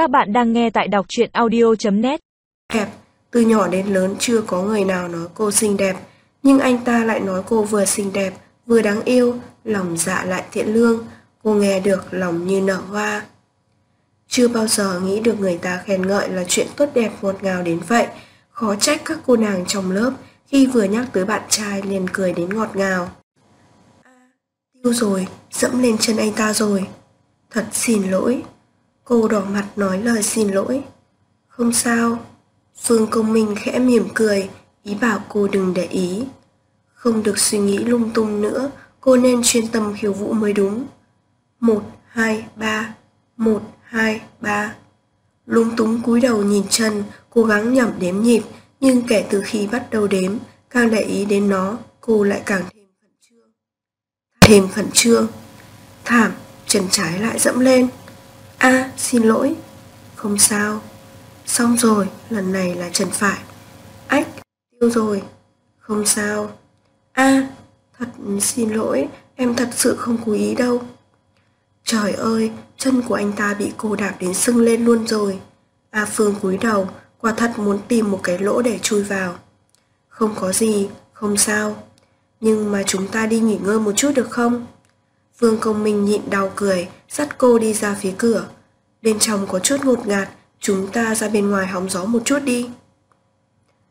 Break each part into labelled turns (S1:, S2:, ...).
S1: Các bạn đang nghe tại đọc truyện audio.net
S2: Đẹp, từ nhỏ đến lớn chưa có người nào nói cô xinh đẹp, nhưng anh ta lại nói cô vừa xinh đẹp, vừa đáng yêu, lòng dạ lại thiện lương, cô nghe được lòng như nở hoa. Chưa bao giờ nghĩ được người ta khen ngợi là chuyện tốt đẹp ngọt ngào đến vậy, khó trách các cô nàng trong lớp khi vừa nhắc tới bạn trai liền cười đến ngọt ngào. À, tiêu rồi, dẫm lên chân anh ta rồi. Thật xin lỗi. Cô đỏ mặt nói lời xin lỗi. Không sao. Phương Công Minh khẽ mỉm cười, ý bảo cô đừng để ý. Không được suy nghĩ lung tung nữa, cô nên chuyên tâm khiêu vũ mới đúng. Một, hai, ba. Một, hai, ba. Lung túng cúi đầu nhìn chân, cố gắng nhẩm đếm nhịp, nhưng kể từ khi bắt đầu đếm, càng để ý đến nó, cô lại càng thêm khẩn trương. Thêm khẩn trương. Thảm, chân trái lại dẫm lên a xin lỗi. Không sao. Xong rồi, lần này là trần phải. Ách, tiêu rồi. Không sao. a thật xin lỗi, em thật sự không cố ý đâu. Trời ơi, chân của anh ta bị cô đạp đến sưng lên luôn rồi. A Phương cúi đầu, quả thật muốn tìm một cái lỗ để chui vào. Không có gì, không sao. Nhưng mà chúng ta đi nghỉ ngơi một chút được không? Vương Công Minh nhịn đau cười, dắt cô đi ra phía cửa. Bên trong có chút ngột ngạt, chúng ta ra bên ngoài hóng gió một chút đi.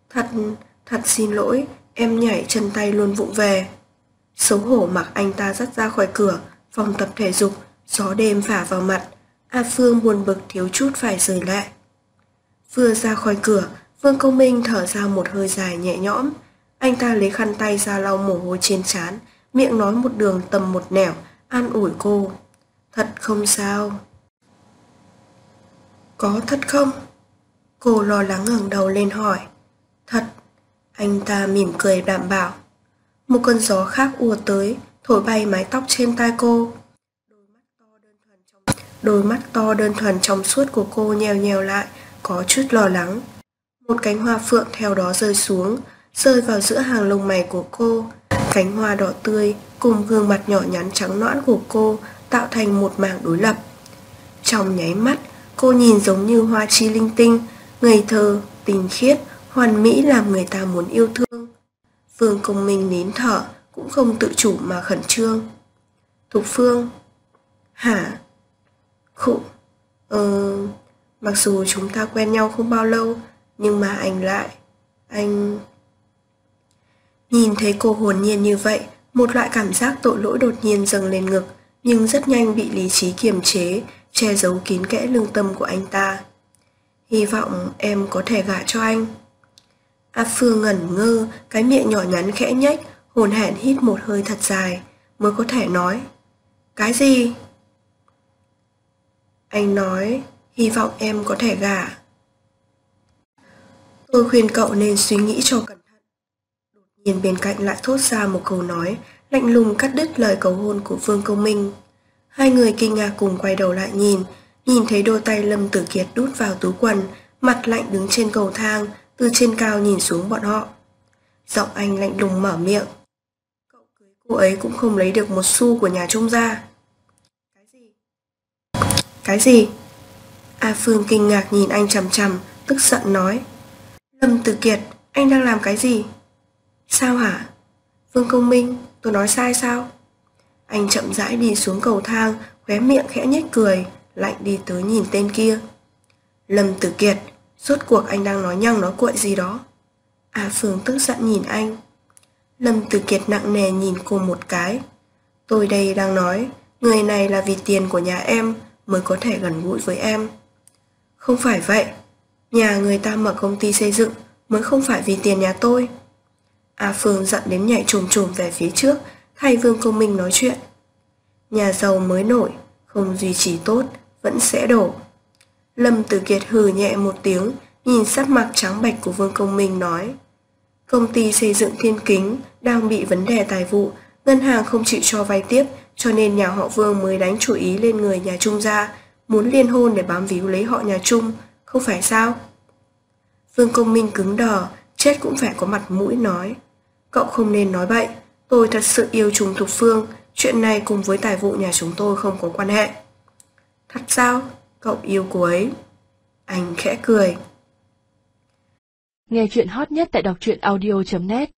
S2: Thật, thật xin lỗi, em nhảy chân tay luôn vụng về. Xấu hổ mặc anh ta dắt ra khỏi cửa, phòng tập thể dục, gió đêm phả vào mặt. A Phương buồn bực thiếu chút phải rời lại. Vừa ra khỏi cửa, Vương Công Minh thở ra một hơi dài nhẹ nhõm. Anh ta lấy khăn tay ra lau mồ hôi trên trán, miệng nói một đường tầm một nẻo, an ủi cô. Thật không sao. Có thật không? Cô lo lắng ngẩng đầu lên hỏi. Thật. Anh ta mỉm cười đảm bảo. Một cơn gió khác ùa tới, thổi bay mái tóc trên tai cô. Đôi mắt to đơn thuần trong suốt của cô nhèo nhèo lại, có chút lo lắng. Một cánh hoa phượng theo đó rơi xuống, rơi vào giữa hàng lông mày của cô. Cánh hoa đỏ tươi cùng gương mặt nhỏ nhắn trắng nõn của cô tạo thành một mảng đối lập. Trong nháy mắt, cô nhìn giống như hoa chi linh tinh, ngây thơ, tình khiết, hoàn mỹ làm người ta muốn yêu thương. Phương Công Minh nín thở, cũng không tự chủ mà khẩn trương. Thục Phương Hả? Khụ Ờ... Mặc dù chúng ta quen nhau không bao lâu, nhưng mà anh lại... Anh... Nhìn thấy cô hồn nhiên như vậy, một loại cảm giác tội lỗi đột nhiên dâng lên ngực, nhưng rất nhanh bị lý trí kiềm chế, che giấu kín kẽ lương tâm của anh ta. Hy vọng em có thể gả cho anh. A Phương ngẩn ngơ, cái miệng nhỏ nhắn khẽ nhếch, hồn hển hít một hơi thật dài, mới có thể nói. Cái gì? Anh nói, hy vọng em có thể gả. Tôi khuyên cậu nên suy nghĩ cho cẩn thận. Bên cạnh lại thốt ra một câu nói, lạnh lùng cắt đứt lời cầu hôn của Vương Công Minh. Hai người kinh ngạc cùng quay đầu lại nhìn, nhìn thấy đôi tay Lâm Tử Kiệt đút vào túi quần, mặt lạnh đứng trên cầu thang, từ trên cao nhìn xuống bọn họ. Giọng anh lạnh lùng mở miệng. Cậu cưới cô ấy cũng không lấy được một xu của nhà trung gia. Cái gì? Cái gì? A Phương kinh ngạc nhìn anh chằm chằm, tức giận nói. Lâm Tử Kiệt, anh đang làm cái gì? Sao hả? Vương Công Minh, tôi nói sai sao? Anh chậm rãi đi xuống cầu thang, khóe miệng khẽ nhếch cười, lạnh đi tới nhìn tên kia. Lâm Tử Kiệt, rốt cuộc anh đang nói nhăng nói cuội gì đó. A Phương tức giận nhìn anh. Lâm Tử Kiệt nặng nề nhìn cô một cái. Tôi đây đang nói, người này là vì tiền của nhà em mới có thể gần gũi với em. Không phải vậy, nhà người ta mở công ty xây dựng mới không phải vì tiền nhà tôi. A Phương dặn đến nhảy trùm trùm về phía trước, thay Vương Công Minh nói chuyện. Nhà giàu mới nổi, không duy trì tốt, vẫn sẽ đổ. Lâm Tử Kiệt hừ nhẹ một tiếng, nhìn sắc mặt trắng bạch của Vương Công Minh nói. Công ty xây dựng thiên kính đang bị vấn đề tài vụ, ngân hàng không chịu cho vay tiếp, cho nên nhà họ Vương mới đánh chủ ý lên người nhà Trung gia, muốn liên hôn để bám víu lấy họ nhà Trung, không phải sao? Vương Công Minh cứng đờ, chết cũng phải có mặt mũi nói. Cậu không nên nói vậy. tôi thật sự yêu Trùng Thục Phương, chuyện này cùng với tài vụ nhà chúng tôi không có quan hệ. Thật sao? Cậu yêu cô ấy. Anh khẽ cười.
S1: Nghe chuyện hot nhất tại đọc truyện audio.net